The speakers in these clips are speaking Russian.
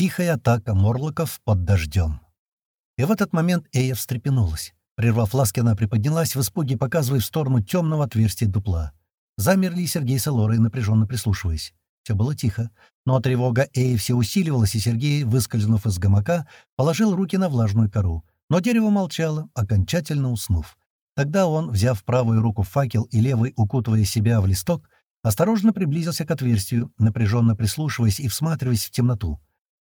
Тихая атака морлоков под дождем. И в этот момент Эя встрепенулась. Прервав ласки, она приподнялась в испуге, показывая в сторону темного отверстия дупла. Замерли Сергей с Элорой, напряженно прислушиваясь. Все было тихо, но тревога Эи все усиливалась, и Сергей, выскользнув из гамака, положил руки на влажную кору. Но дерево молчало, окончательно уснув. Тогда он, взяв правую руку в факел и левой укутывая себя в листок, осторожно приблизился к отверстию, напряженно прислушиваясь и всматриваясь в темноту.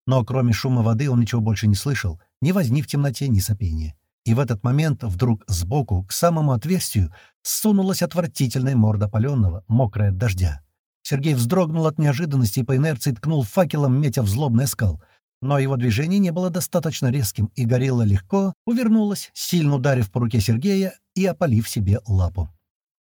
Но кроме шума воды он ничего больше не слышал, ни возни в темноте, ни сопения. И в этот момент вдруг сбоку, к самому отверстию, сунулась отвратительная морда паленого, мокрая от дождя. Сергей вздрогнул от неожиданности и по инерции ткнул факелом, метя в злобный скал. Но его движение не было достаточно резким, и горилла легко увернулась, сильно ударив по руке Сергея и опалив себе лапу.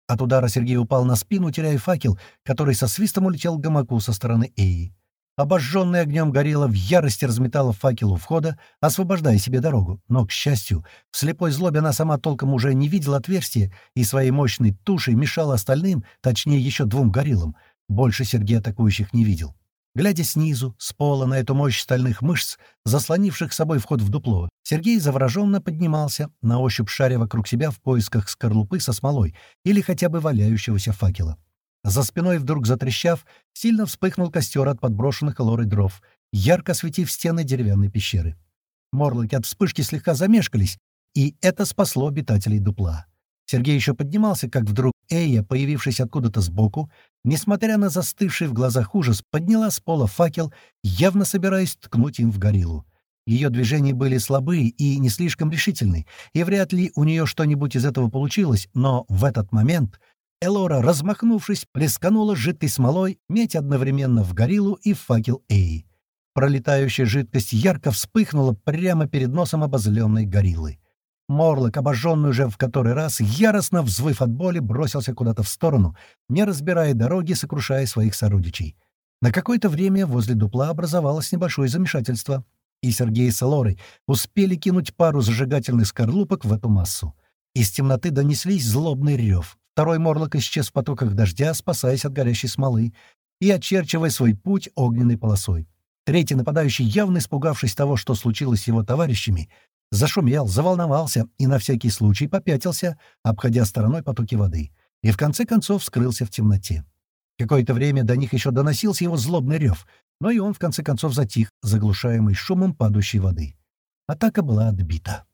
От удара Сергей упал на спину, теряя факел, который со свистом улетел к гамаку со стороны Эи. Обожженный огнем горилла в ярости разметала факел у входа, освобождая себе дорогу. Но, к счастью, в слепой злобе она сама толком уже не видела отверстия и своей мощной тушей мешала остальным, точнее еще двум гориллам. Больше Сергей атакующих не видел. Глядя снизу, с пола, на эту мощь стальных мышц, заслонивших собой вход в дупло, Сергей завороженно поднимался, на ощупь шаря вокруг себя в поисках скорлупы со смолой или хотя бы валяющегося факела. За спиной вдруг затрещав, сильно вспыхнул костер от подброшенных лорой дров, ярко осветив стены деревянной пещеры. Морлоки от вспышки слегка замешкались, и это спасло обитателей дупла. Сергей еще поднимался, как вдруг Эя, появившись откуда-то сбоку, несмотря на застывший в глазах ужас, подняла с пола факел, явно собираясь ткнуть им в гориллу. Ее движения были слабые и не слишком решительны, и вряд ли у нее что-нибудь из этого получилось, но в этот момент — Элора, размахнувшись, плесканула жидкой смолой, медь одновременно в гориллу и в факел Эи. Пролетающая жидкость ярко вспыхнула прямо перед носом обозленной гориллы. Морлок, обожженный уже в который раз, яростно взвыв от боли, бросился куда-то в сторону, не разбирая дороги, сокрушая своих сородичей. На какое-то время возле дупла образовалось небольшое замешательство, и Сергей с Элорой успели кинуть пару зажигательных скорлупок в эту массу. Из темноты донеслись злобный рев. Второй морлок исчез в потоках дождя, спасаясь от горящей смолы и очерчивая свой путь огненной полосой. Третий нападающий, явно испугавшись того, что случилось с его товарищами, зашумел, заволновался и на всякий случай попятился, обходя стороной потоки воды, и в конце концов скрылся в темноте. Какое-то время до них еще доносился его злобный рев, но и он в конце концов затих, заглушаемый шумом падающей воды. Атака была отбита.